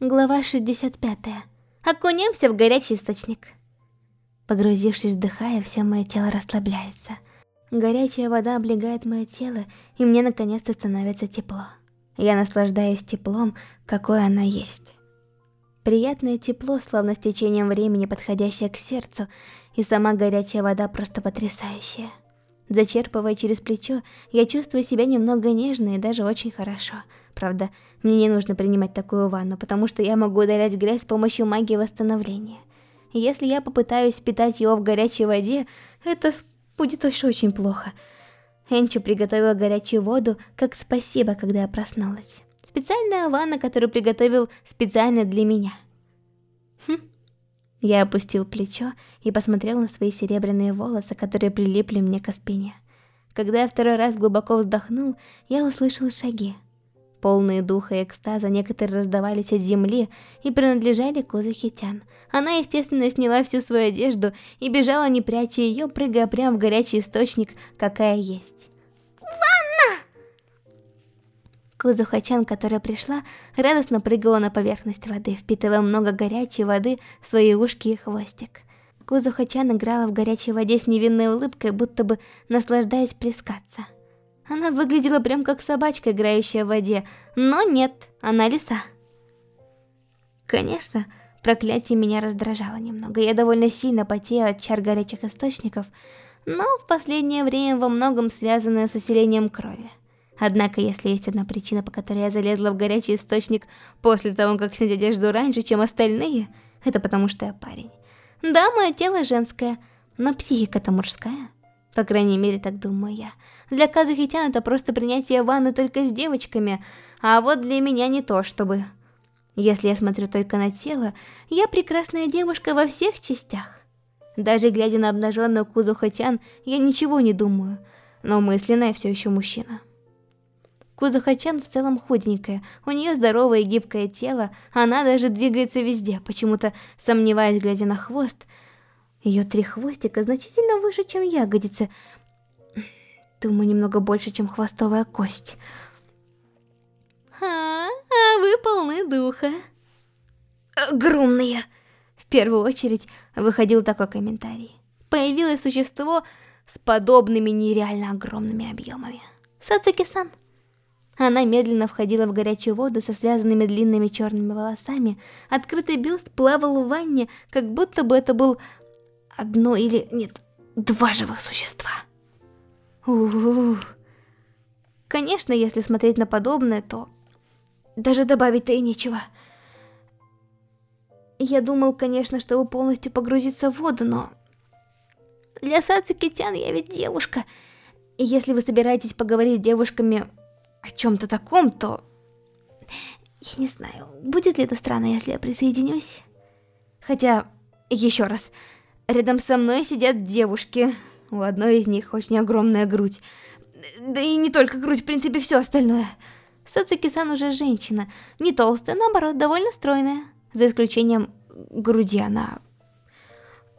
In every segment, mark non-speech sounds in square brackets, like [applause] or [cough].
Глава 65. Окунемся в горячий источник. Погрузившись, вдыхая, все мое тело расслабляется. Горячая вода облегает мое тело, и мне наконец-то становится тепло. Я наслаждаюсь теплом, какое оно есть. Приятное тепло, словно с течением времени подходящее к сердцу, и сама горячая вода просто потрясающая. Зачерпывая через плечо, я чувствую себя немного нежно и даже очень хорошо. Правда, мне не нужно принимать такую ванну, потому что я могу удалять грязь с помощью магии восстановления. Если я попытаюсь питать его в горячей воде, это будет уж очень плохо. Энчу приготовила горячую воду, как спасибо, когда я проснулась. Специальная ванна, которую приготовил специально для меня. Я опустил плечо и посмотрел на свои серебряные волосы, которые прилипли мне к спине. Когда я второй раз глубоко вздохнул, я услышал шаги. Полные духа и экстаза некоторые раздавались от земли и принадлежали Кузахитян. Она, естественно, сняла всю свою одежду и бежала, не пряча ее, прыгая прямо в горячий источник, какая есть. Кузухачан, которая пришла, радостно прыгала на поверхность воды, впитывая много горячей воды в свои ушки и хвостик. Кузухачан играла в горячей воде с невинной улыбкой, будто бы наслаждаясь плескаться. Она выглядела прям как собачка, играющая в воде, но нет, она лиса. Конечно, проклятие меня раздражало немного, я довольно сильно потею от чар горячих источников, но в последнее время во многом связанное с усилением крови. Однако, если есть одна причина, по которой я залезла в горячий источник после того, как снять одежду раньше, чем остальные, это потому что я парень. Да, мое тело женское, но психика-то мужская. По крайней мере, так думаю я. Для Казахитян это просто принятие ванны только с девочками, а вот для меня не то, чтобы... Если я смотрю только на тело, я прекрасная девушка во всех частях. Даже глядя на обнаженную Кузухатян, я ничего не думаю, но мысленно я все еще мужчина. Кузухачан в целом худенькая, у нее здоровое и гибкое тело, она даже двигается везде, почему-то сомневаясь, глядя на хвост, ее три хвостика значительно выше, чем ягодицы. Думаю, немного больше, чем хвостовая кость. А, а вы полны духа. Огромные. В первую очередь выходил такой комментарий. Появилось существо с подобными нереально огромными объемами. Сацуки-сан. Она медленно входила в горячую воду со связанными длинными черными волосами. Открытый бюст плавал в ванне, как будто бы это был одно или, нет, два живых существа. У -у -у. Конечно, если смотреть на подобное, то даже добавить-то и нечего. Я думал, конечно, чтобы полностью погрузиться в воду, но... Для Сацуки-тян я ведь девушка. Если вы собираетесь поговорить с девушками о чем-то таком, то... Я не знаю, будет ли это странно, если я присоединюсь? Хотя, еще раз, Рядом со мной сидят девушки. У одной из них очень огромная грудь. Да и не только грудь, в принципе, все остальное. Сацуки-сан уже женщина. Не толстая, наоборот, довольно стройная. За исключением груди она...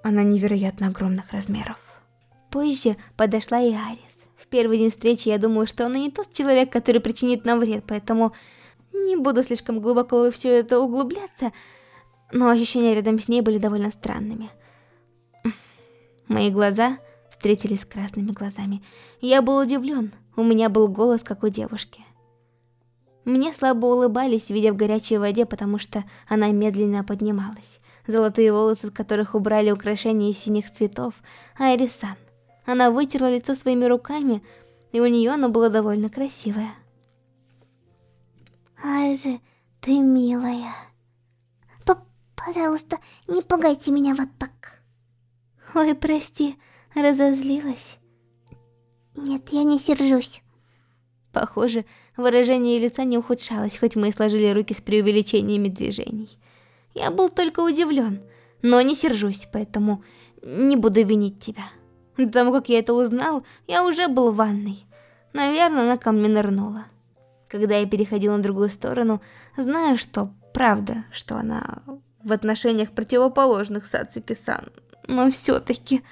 Она невероятно огромных размеров. Позже подошла и Арис. Первый день встречи я думала, что она не тот человек, который причинит нам вред, поэтому не буду слишком глубоко во все это углубляться, но ощущения рядом с ней были довольно странными. Мои глаза встретились с красными глазами. Я был удивлен, у меня был голос, как у девушки. Мне слабо улыбались, видя в горячей воде, потому что она медленно поднималась. Золотые волосы, с которых убрали украшения из синих цветов, Айрисан. Она вытерла лицо своими руками, и у нее оно было довольно красивое. Айжи, ты милая. П Пожалуйста, не пугайте меня вот так. Ой, прости, разозлилась? Нет, я не сержусь. Похоже, выражение лица не ухудшалось, хоть мы и сложили руки с преувеличениями движений. Я был только удивлен, но не сержусь, поэтому не буду винить тебя. До того, как я это узнал, я уже был в ванной. Наверное, она ко мне нырнула. Когда я переходил на другую сторону, знаю, что правда, что она в отношениях противоположных Сацуки-сан, но все-таки...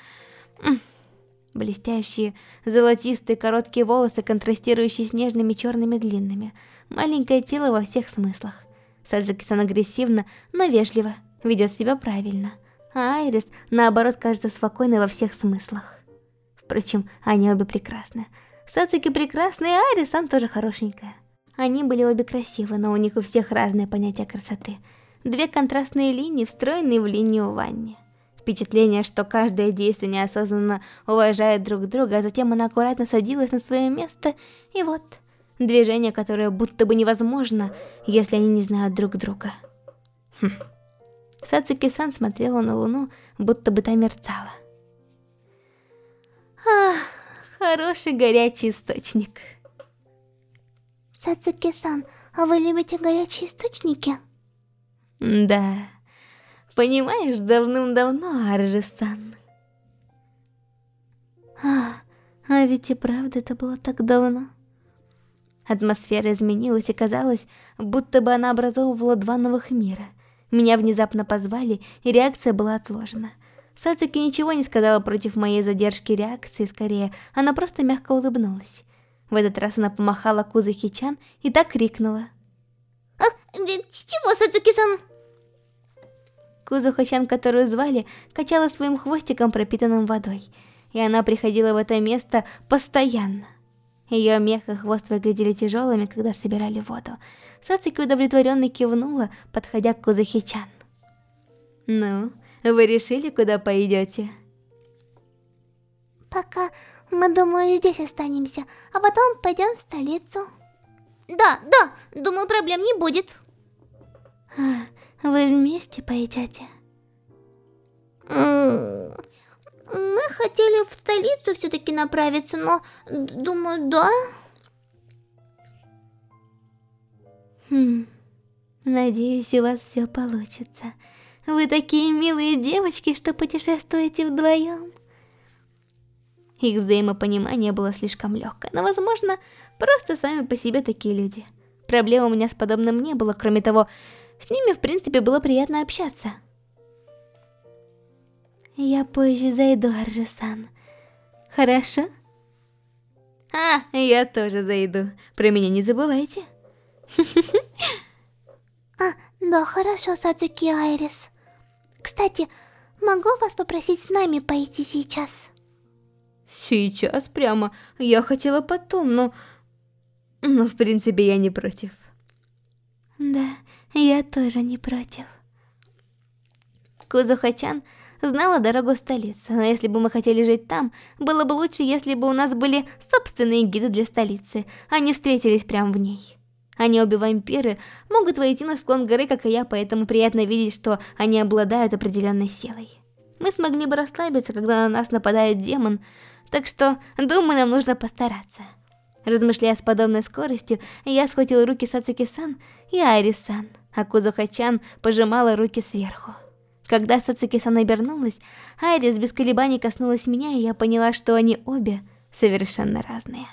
Блестящие, золотистые, короткие волосы, контрастирующие с нежными черными длинными. Маленькое тело во всех смыслах. Садзаки-сан агрессивно, но вежливо, ведет себя правильно. А Айрис, наоборот, кажется спокойной во всех смыслах. Впрочем, они обе прекрасны. Сацуки прекрасная, и Айрис-сан тоже хорошенькая. Они были обе красивы, но у них у всех разное понятие красоты. Две контрастные линии, встроенные в линию Ванни. Впечатление, что каждое действие неосознанно уважает друг друга, а затем она аккуратно садилась на свое место, и вот, движение, которое будто бы невозможно, если они не знают друг друга. Хм. Сацуки-сан смотрела на луну, будто бы та мерцала. Хороший горячий источник. Сацуки-сан, а вы любите горячие источники? Да. Понимаешь, давным-давно, Аржи-сан. А, а ведь и правда это было так давно. Атмосфера изменилась и казалось, будто бы она образовывала два новых мира. Меня внезапно позвали, и реакция была отложена. Сацуки ничего не сказала против моей задержки реакции, скорее, она просто мягко улыбнулась. В этот раз она помахала Кузахи-чан и так крикнула. А, чего, Сацуки-сан? Кузухачан, которую звали, качала своим хвостиком, пропитанным водой, и она приходила в это место постоянно. Ее мех и хвост выглядели тяжелыми, когда собирали воду. Сацуки удовлетворенно кивнула, подходя к Кузахичан. «Ну, вы решили, куда пойдете?» «Пока мы, думаю, здесь останемся, а потом пойдем в столицу. Да, да, думаю, проблем не будет. Вы вместе пойдете? Мы хотели в столицу все-таки направиться, но, думаю, да. Хм, надеюсь, у вас все получится. Вы такие милые девочки, что путешествуете вдвоем. Их взаимопонимание было слишком легкое, но, возможно, просто сами по себе такие люди. Проблем у меня с подобным не было, кроме того, с ними, в принципе, было приятно общаться. Я позже зайду, Арджи-сан. Хорошо? А, я тоже зайду. Про меня не забывайте. [laughs] А, да, хорошо, Садзуки Айрис. Кстати, могу вас попросить с нами пойти сейчас? Сейчас прямо. Я хотела потом, но... Но в принципе я не против. Да, я тоже не против. Кузухачан знала дорогу в столицу, но если бы мы хотели жить там, было бы лучше, если бы у нас были собственные гиды для столицы, а не встретились прямо в ней. Они обе вампиры, могут войти на склон горы, как и я, поэтому приятно видеть, что они обладают определенной силой. Мы смогли бы расслабиться, когда на нас нападает демон, так что, думаю, нам нужно постараться. Размышляя с подобной скоростью, я схватил руки Сацуки-сан и Айри-сан, а Кузуха-чан пожимала руки сверху. Когда Сацуки-сан обернулась, Айрис без колебаний коснулась меня, и я поняла, что они обе совершенно разные.